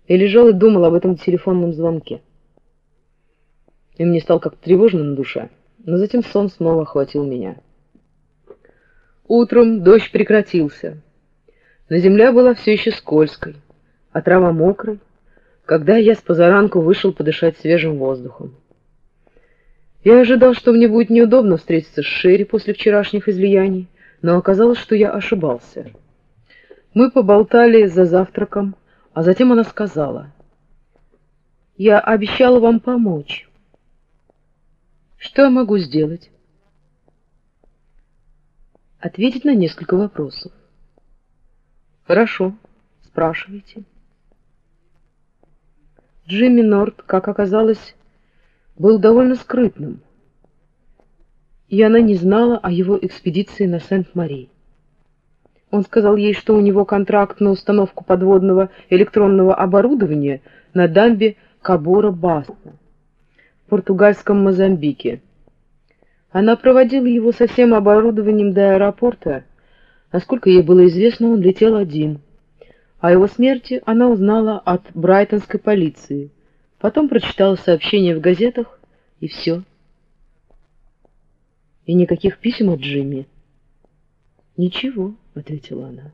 Я лежал и думал об этом телефонном звонке. И мне стало как-то тревожно на душе, но затем сон снова охватил меня. Утром дождь прекратился. Но земля была все еще скользкой, а трава мокрой, когда я с позаранку вышел подышать свежим воздухом. Я ожидал, что мне будет неудобно встретиться с Шерри после вчерашних излияний, но оказалось, что я ошибался. Мы поболтали за завтраком, а затем она сказала, «Я обещала вам помочь. Что я могу сделать?» Ответить на несколько вопросов. Хорошо, спрашивайте. Джимми Норт, как оказалось, был довольно скрытным, и она не знала о его экспедиции на Сент-Мари. Он сказал ей, что у него контракт на установку подводного электронного оборудования на дамбе Кабора-Баста в португальском Мозамбике. Она проводила его со всем оборудованием до аэропорта, Насколько ей было известно, он летел один. О его смерти она узнала от брайтонской полиции. Потом прочитала сообщения в газетах, и все. И никаких писем от Джимми. «Ничего», — ответила она.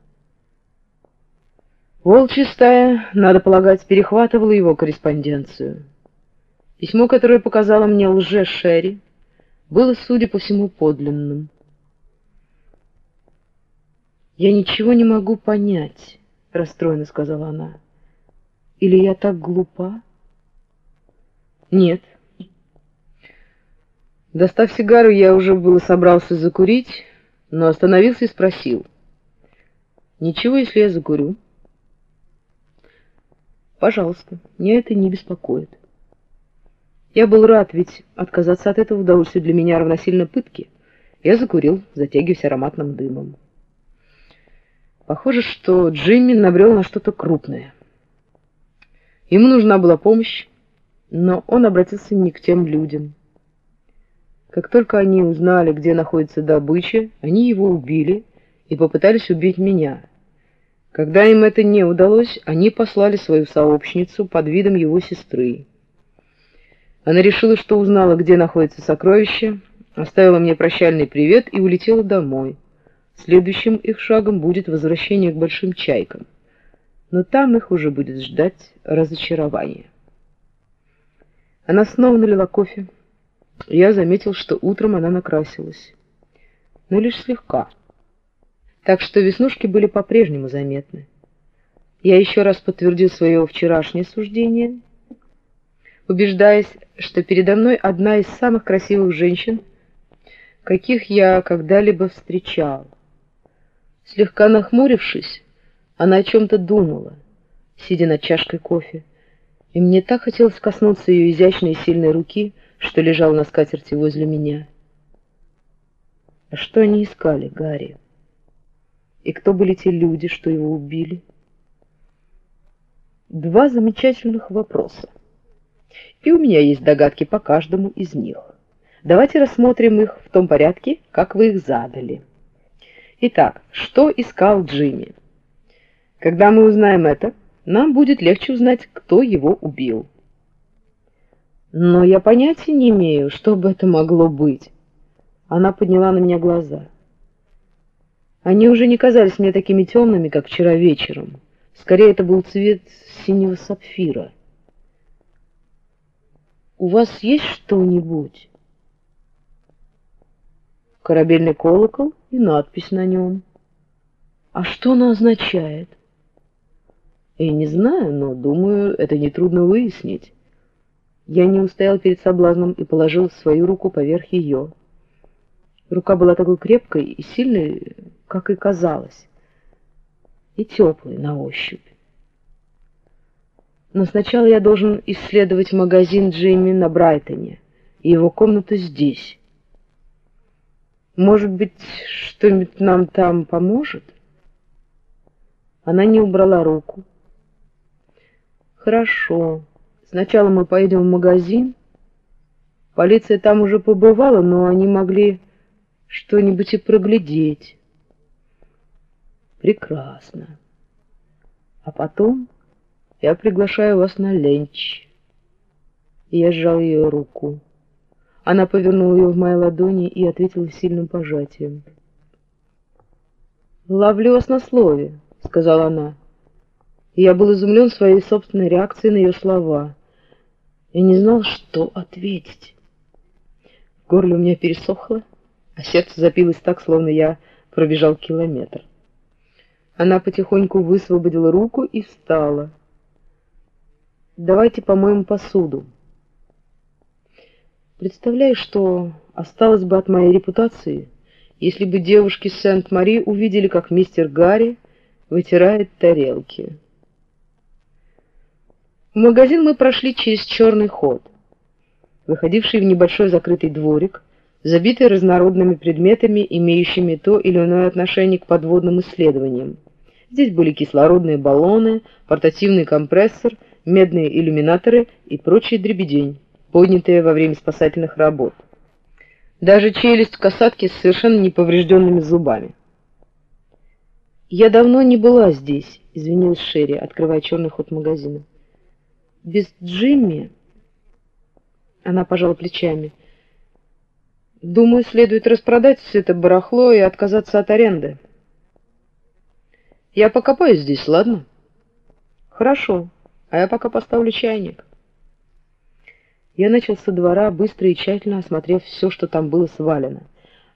Волчья надо полагать, перехватывала его корреспонденцию. Письмо, которое показала мне лже Шерри, было, судя по всему, подлинным. «Я ничего не могу понять», — расстроенно сказала она. «Или я так глупа?» «Нет». Достав сигару, я уже было собрался закурить, но остановился и спросил. «Ничего, если я закурю?» «Пожалуйста, меня это не беспокоит». Я был рад, ведь отказаться от этого удовольствия для меня равносильно пытке. Я закурил, затягиваясь ароматным дымом. Похоже, что Джимми набрел на что-то крупное. Ему нужна была помощь, но он обратился не к тем людям. Как только они узнали, где находится добыча, они его убили и попытались убить меня. Когда им это не удалось, они послали свою сообщницу под видом его сестры. Она решила, что узнала, где находится сокровище, оставила мне прощальный привет и улетела домой. Следующим их шагом будет возвращение к большим чайкам, но там их уже будет ждать разочарование. Она снова налила кофе. Я заметил, что утром она накрасилась, но лишь слегка, так что веснушки были по-прежнему заметны. Я еще раз подтвердил свое вчерашнее суждение, убеждаясь, что передо мной одна из самых красивых женщин, каких я когда-либо встречал. Слегка нахмурившись, она о чем-то думала, сидя над чашкой кофе, и мне так хотелось коснуться ее изящной и сильной руки, что лежал на скатерти возле меня. А что они искали, Гарри? И кто были те люди, что его убили? Два замечательных вопроса. И у меня есть догадки по каждому из них. Давайте рассмотрим их в том порядке, как вы их задали. Итак, что искал Джимми? Когда мы узнаем это, нам будет легче узнать, кто его убил. Но я понятия не имею, что бы это могло быть. Она подняла на меня глаза. Они уже не казались мне такими темными, как вчера вечером. Скорее, это был цвет синего сапфира. У вас есть что-нибудь? Корабельный колокол и надпись на нем. А что она означает? Я не знаю, но думаю, это нетрудно выяснить. Я не устоял перед соблазном и положил свою руку поверх ее. Рука была такой крепкой и сильной, как и казалось, и теплой на ощупь. Но сначала я должен исследовать магазин Джимми на Брайтоне и его комнату здесь. Может быть, что-нибудь нам там поможет? Она не убрала руку. Хорошо. Сначала мы поедем в магазин. Полиция там уже побывала, но они могли что-нибудь и проглядеть. Прекрасно. А потом я приглашаю вас на ленч. И я сжал ее руку. Она повернула ее в мои ладони и ответила сильным пожатием. «Ловлю вас на слове», — сказала она. И я был изумлен своей собственной реакцией на ее слова. Я не знал, что ответить. В горле у меня пересохло, а сердце запилось так, словно я пробежал километр. Она потихоньку высвободила руку и встала. «Давайте помоем посуду». Представляю, что осталось бы от моей репутации, если бы девушки Сент-Мари увидели, как мистер Гарри вытирает тарелки. В магазин мы прошли через черный ход, выходивший в небольшой закрытый дворик, забитый разнородными предметами, имеющими то или иное отношение к подводным исследованиям. Здесь были кислородные баллоны, портативный компрессор, медные иллюминаторы и прочий дребедень, поднятые во время спасательных работ. Даже челюсть касатки с совершенно неповрежденными зубами. «Я давно не была здесь», — извинилась Шерри, открывая черный ход магазина. «Без Джимми...» Она пожала плечами. «Думаю, следует распродать все это барахло и отказаться от аренды». «Я покопаюсь здесь, ладно?» «Хорошо, а я пока поставлю чайник». Я начал со двора, быстро и тщательно осмотрев все, что там было свалено.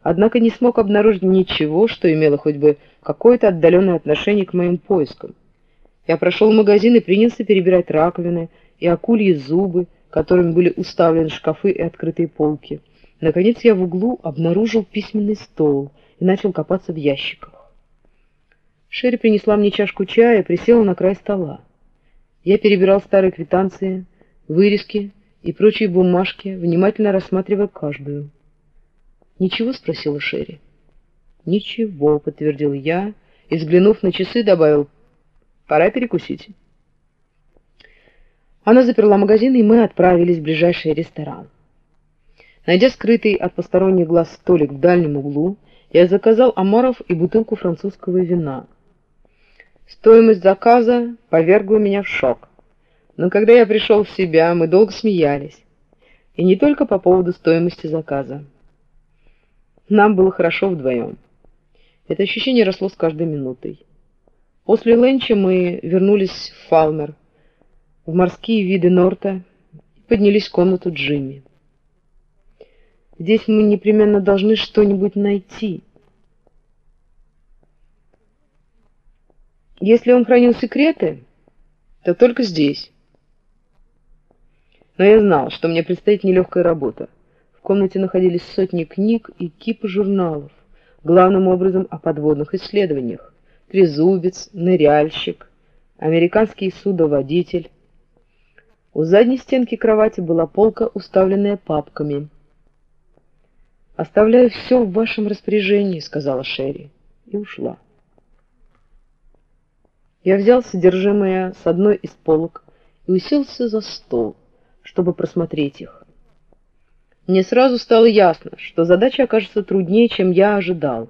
Однако не смог обнаружить ничего, что имело хоть бы какое-то отдаленное отношение к моим поискам. Я прошел в магазин и принялся перебирать раковины и акульи зубы, которыми были уставлены шкафы и открытые полки. Наконец я в углу обнаружил письменный стол и начал копаться в ящиках. Шерри принесла мне чашку чая и присела на край стола. Я перебирал старые квитанции, вырезки и прочие бумажки, внимательно рассматривая каждую. «Ничего?» — спросила Шерри. «Ничего», — подтвердил я и, взглянув на часы, добавил, «Пора перекусить». Она заперла магазин, и мы отправились в ближайший ресторан. Найдя скрытый от посторонних глаз столик в дальнем углу, я заказал омаров и бутылку французского вина. Стоимость заказа повергла меня в шок. Но когда я пришел в себя, мы долго смеялись. И не только по поводу стоимости заказа. Нам было хорошо вдвоем. Это ощущение росло с каждой минутой. После ленча мы вернулись в Фалмер, в морские виды Норта и поднялись в комнату Джимми. Здесь мы непременно должны что-нибудь найти. Если он хранил секреты, то только здесь. Но я знал, что мне предстоит нелегкая работа. В комнате находились сотни книг и кипы журналов, главным образом о подводных исследованиях. Трезубец, ныряльщик, американский судоводитель. У задней стенки кровати была полка, уставленная папками. «Оставляю все в вашем распоряжении», — сказала Шерри, и ушла. Я взял содержимое с одной из полок и уселся за стол чтобы просмотреть их. Мне сразу стало ясно, что задача окажется труднее, чем я ожидал.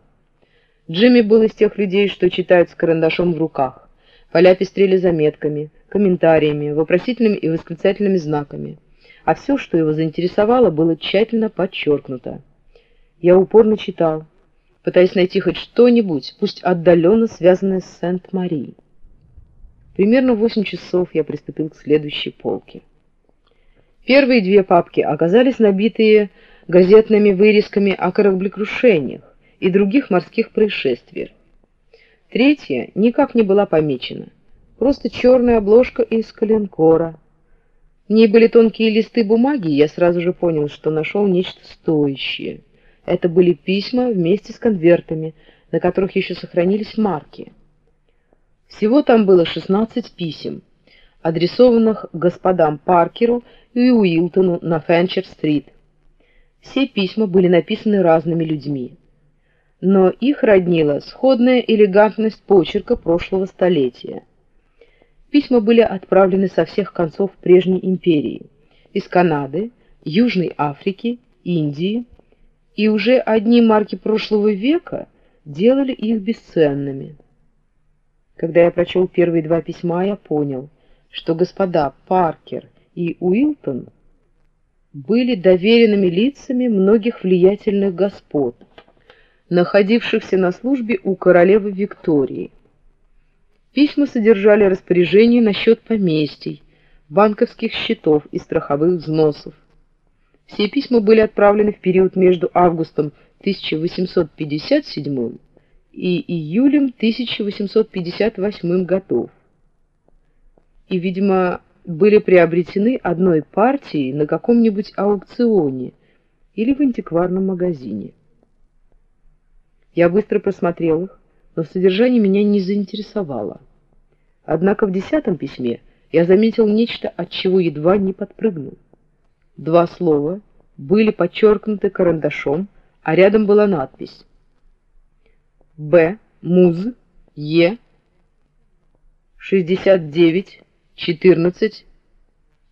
Джимми был из тех людей, что читают с карандашом в руках. Поля пестрели заметками, комментариями, вопросительными и восклицательными знаками. А все, что его заинтересовало, было тщательно подчеркнуто. Я упорно читал, пытаясь найти хоть что-нибудь, пусть отдаленно связанное с Сент-Мари. Примерно в восемь часов я приступил к следующей полке. Первые две папки оказались набитые газетными вырезками о кораблекрушениях и других морских происшествиях. Третья никак не была помечена, просто черная обложка из коленкора. В ней были тонкие листы бумаги, и я сразу же понял, что нашел нечто стоящее. Это были письма вместе с конвертами, на которых еще сохранились марки. Всего там было 16 писем, адресованных господам Паркеру и Уилтону на Фенчер-стрит. Все письма были написаны разными людьми, но их роднила сходная элегантность почерка прошлого столетия. Письма были отправлены со всех концов прежней империи, из Канады, Южной Африки, Индии, и уже одни марки прошлого века делали их бесценными. Когда я прочел первые два письма, я понял, что господа Паркер и Уилтон были доверенными лицами многих влиятельных господ, находившихся на службе у королевы Виктории. Письма содержали распоряжения насчет поместий, банковских счетов и страховых взносов. Все письма были отправлены в период между августом 1857 и июлем 1858 годов. И, видимо, были приобретены одной партией на каком-нибудь аукционе или в антикварном магазине. Я быстро просмотрел их, но содержание меня не заинтересовало. Однако в десятом письме я заметил нечто, от чего едва не подпрыгнул. Два слова были подчеркнуты карандашом, а рядом была надпись Б. Муз. Е. 69. 14.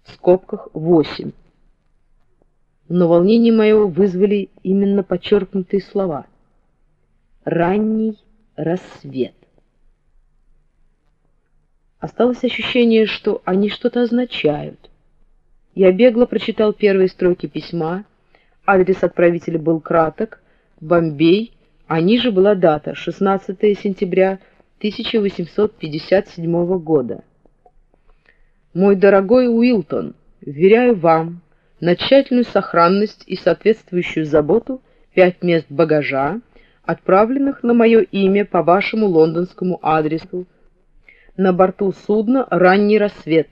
В скобках 8. Но волнение мое вызвали именно подчеркнутые слова. Ранний рассвет. Осталось ощущение, что они что-то означают. Я бегло прочитал первые строки письма. Адрес отправителя был краток. Бомбей, а ниже была дата 16 сентября 1857 года. Мой дорогой Уилтон, вверяю вам на тщательную сохранность и соответствующую заботу пять мест багажа, отправленных на мое имя по вашему лондонскому адресу на борту судна «Ранний рассвет»,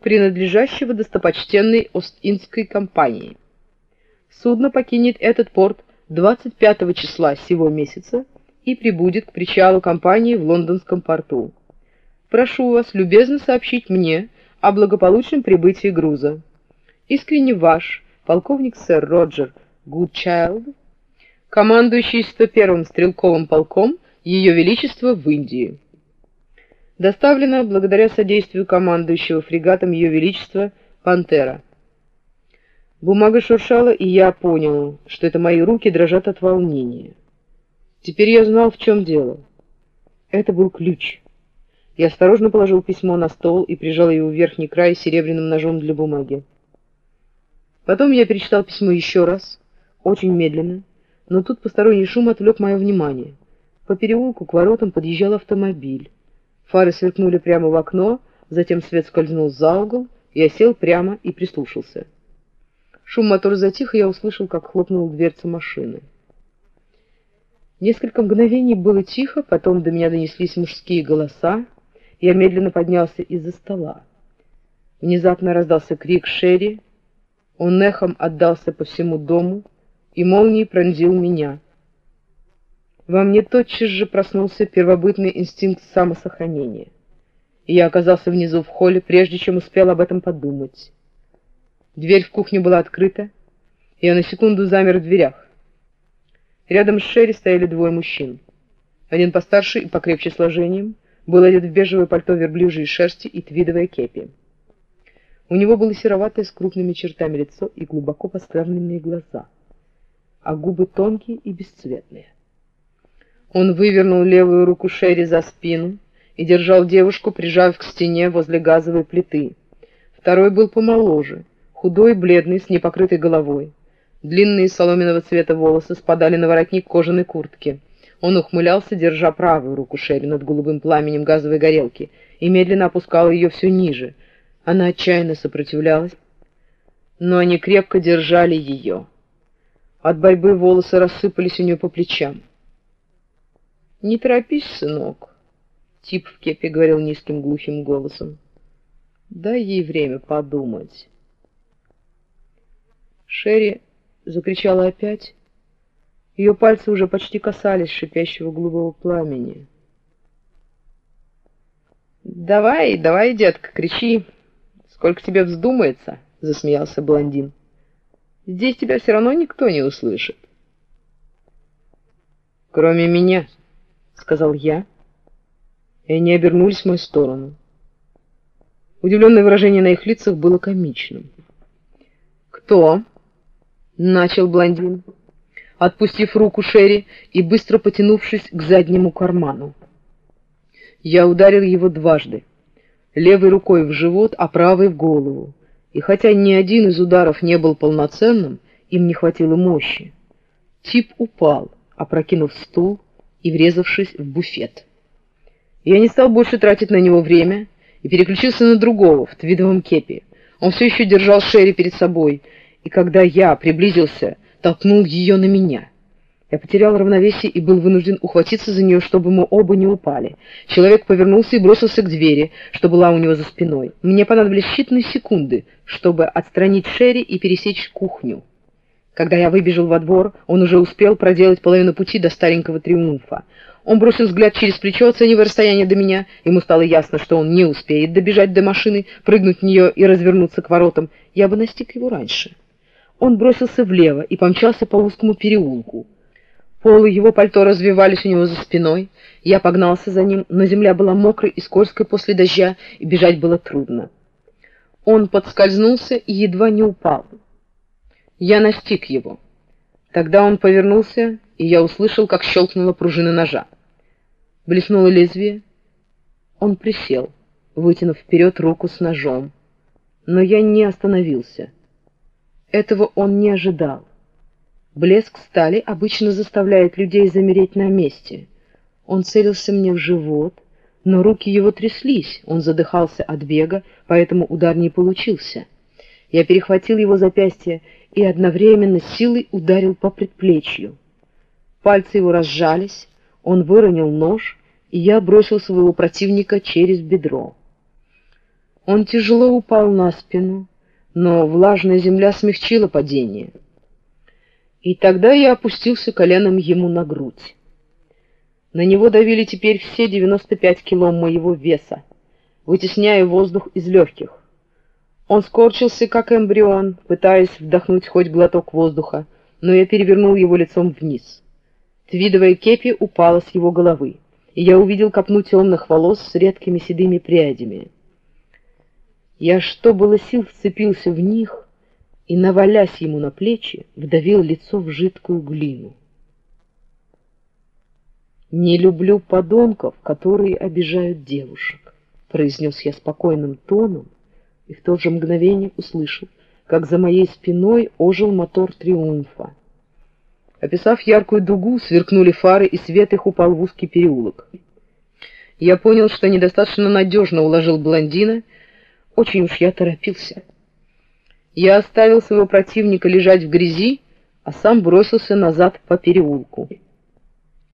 принадлежащего достопочтенной Ост-Индской компании. Судно покинет этот порт 25 числа сего месяца и прибудет к причалу компании в лондонском порту. Прошу вас любезно сообщить мне о благополучном прибытии груза. Искренне ваш, полковник сэр Роджер Гудчайлд, командующий 101-м стрелковым полком Ее Величества в Индии. Доставлено благодаря содействию командующего фрегатом Ее Величества Пантера. Бумага шуршала, и я понял, что это мои руки дрожат от волнения. Теперь я знал, в чем дело. Это был ключ. Я осторожно положил письмо на стол и прижал его верхний край серебряным ножом для бумаги. Потом я перечитал письмо еще раз, очень медленно, но тут посторонний шум отвлек мое внимание. По переулку к воротам подъезжал автомобиль. Фары сверкнули прямо в окно, затем свет скользнул за угол, я сел прямо и прислушался. Шум мотора затих, и я услышал, как хлопнула дверца машины. Несколько мгновений было тихо, потом до меня донеслись мужские голоса. Я медленно поднялся из-за стола. Внезапно раздался крик Шерри. Он эхом отдался по всему дому, и молнией пронзил меня. Во мне тотчас же проснулся первобытный инстинкт самосохранения. И я оказался внизу в холле, прежде чем успел об этом подумать. Дверь в кухню была открыта, и я на секунду замер в дверях. Рядом с Шерри стояли двое мужчин. Один постарше и покрепче сложением, был одет в бежевое пальто верблюжьей шерсти и твидовое кепи. У него было сероватое с крупными чертами лицо и глубоко поставленные глаза, а губы тонкие и бесцветные. Он вывернул левую руку Шерри за спину и держал девушку, прижав к стене возле газовой плиты. Второй был помоложе — худой, бледный, с непокрытой головой. Длинные соломенного цвета волосы спадали на воротник кожаной куртки. Он ухмылялся, держа правую руку Шерри над голубым пламенем газовой горелки, и медленно опускал ее все ниже. Она отчаянно сопротивлялась. но они крепко держали ее. От борьбы волосы рассыпались у нее по плечам. «Не торопись, сынок», — тип в кепе говорил низким глухим голосом. «Дай ей время подумать». Шерри закричала опять. Ее пальцы уже почти касались шипящего голубого пламени. «Давай, давай, детка, кричи, сколько тебе вздумается», — засмеялся блондин. «Здесь тебя все равно никто не услышит». «Кроме меня», — сказал я, и они обернулись в мою сторону. Удивленное выражение на их лицах было комичным. «Кто?» — начал блондин, отпустив руку Шерри и быстро потянувшись к заднему карману. Я ударил его дважды, левой рукой в живот, а правой в голову. И хотя ни один из ударов не был полноценным, им не хватило мощи. Тип упал, опрокинув стул и врезавшись в буфет. Я не стал больше тратить на него время и переключился на другого в твидовом кепе. Он все еще держал Шерри перед собой, и когда я приблизился, толкнул ее на меня — я потерял равновесие и был вынужден ухватиться за нее, чтобы мы оба не упали. Человек повернулся и бросился к двери, что была у него за спиной. Мне понадобились считанные секунды, чтобы отстранить Шерри и пересечь кухню. Когда я выбежал во двор, он уже успел проделать половину пути до старенького триумфа. Он бросил взгляд через плечо, оценивая расстояние до меня. Ему стало ясно, что он не успеет добежать до машины, прыгнуть в нее и развернуться к воротам. Я бы настиг его раньше. Он бросился влево и помчался по узкому переулку. Полы его пальто развивались у него за спиной. Я погнался за ним, но земля была мокрой и скользкой после дождя, и бежать было трудно. Он подскользнулся и едва не упал. Я настиг его. Тогда он повернулся, и я услышал, как щелкнула пружина ножа. Блеснуло лезвие. Он присел, вытянув вперед руку с ножом. Но я не остановился. Этого он не ожидал. Блеск стали обычно заставляет людей замереть на месте. Он целился мне в живот, но руки его тряслись, он задыхался от бега, поэтому удар не получился. Я перехватил его запястье и одновременно силой ударил по предплечью. Пальцы его разжались, он выронил нож, и я бросил своего противника через бедро. Он тяжело упал на спину, но влажная земля смягчила падение — и тогда я опустился коленом ему на грудь. На него давили теперь все 95 кило моего веса, вытесняя воздух из легких. Он скорчился, как эмбрион, пытаясь вдохнуть хоть глоток воздуха, но я перевернул его лицом вниз. Твидовая кепи упала с его головы, и я увидел копну темных волос с редкими седыми прядями. Я, что было сил, вцепился в них — и, навалясь ему на плечи, вдавил лицо в жидкую глину. «Не люблю подонков, которые обижают девушек», — произнес я спокойным тоном, и в то же мгновение услышал, как за моей спиной ожил мотор «Триумфа». Описав яркую дугу, сверкнули фары, и свет их упал в узкий переулок. Я понял, что недостаточно надежно уложил блондина, очень уж я торопился. Я оставил своего противника лежать в грязи, а сам бросился назад по переулку.